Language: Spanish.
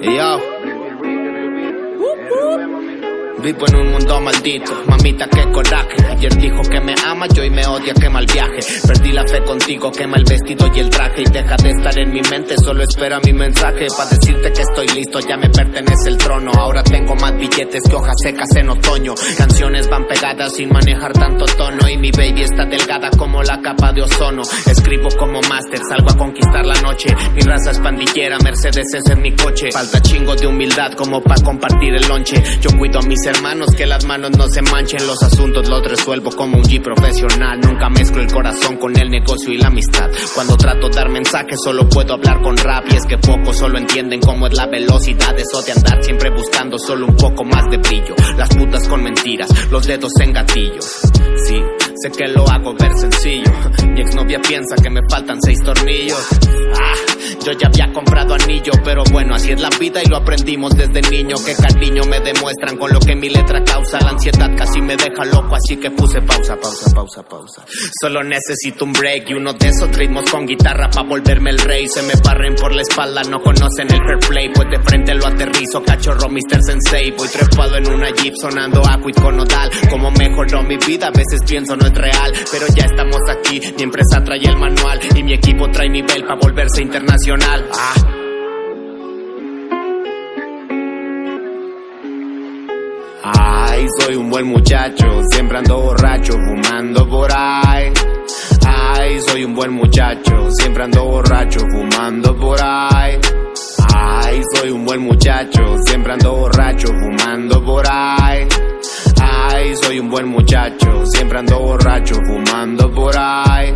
Yo. Vivo en un mundo maldito, mamita qué coraje. Ayer dijo que me ama, yo y me odia, quema el viaje. Perdí la fe contigo, quema el vestido y el traje. Y deja de estar en mi mente, solo espera mi mensaje. Para decirte que estoy listo, ya me pertenece el trono. Ahora tengo más billetes que hojas secas en otoño. Canciones van pegadas sin manejar tanto tono. Y mi baby está delgada como la capa de ozono. Escribo como máster, salgo a conquistar la noche. Mi raza es pandillera, Mercedes es en mi coche. Falta chingo de humildad como para compartir el lonche. Yo cuido a mis hermanos, que las manos no se manchen. Los asuntos los resuelvo como un G profesional. Nunca mezclo el corazón con el negocio y la amistad. Cuando trato de dar mensajes, solo puedo hablar con rap. Y es que pocos solo entienden cómo es la velocidad. Eso de andar siempre buscando solo un poco más de brillo. Las putas con mentiras, los dedos en gatillos. Sí, sé que lo hago ver sencillo. Mi exnovia piensa que me faltan seis tornillos. Ah, yo ya había comprado anillo, pero bueno, así es la vida y lo aprendimos desde niño. Que cariño me demuestran con lo que mi letra causa. La ansiedad casi me deja loco, así que puse pausa, pausa, pausa, pausa. Solo necesito un break y uno de esos ritmos con guitarra pa' volverme el rey. Se me barren por la espalda, no conocen el fair play. Pues de frente aterrizo, cachorro Mr. Sensei. Voy trepado en una jeep sonando Aquid con Nodal. Como mejoró mi vida, a veces pienso no es real. Pero ya estamos aquí, mi empresa trae el manual y mi equipo trae nivel pa' volverse internacional. Ah. Ay, soy un buen muchacho, siempre ando borracho, fumando por ahí. Ay, soy un buen muchacho, siempre ando borracho, fumando por ahí. Ay, soy un buen muchacho, siempre ando borracho, fumando por ahí. Ay, soy un buen muchacho, siempre ando borracho, fumando por ahí.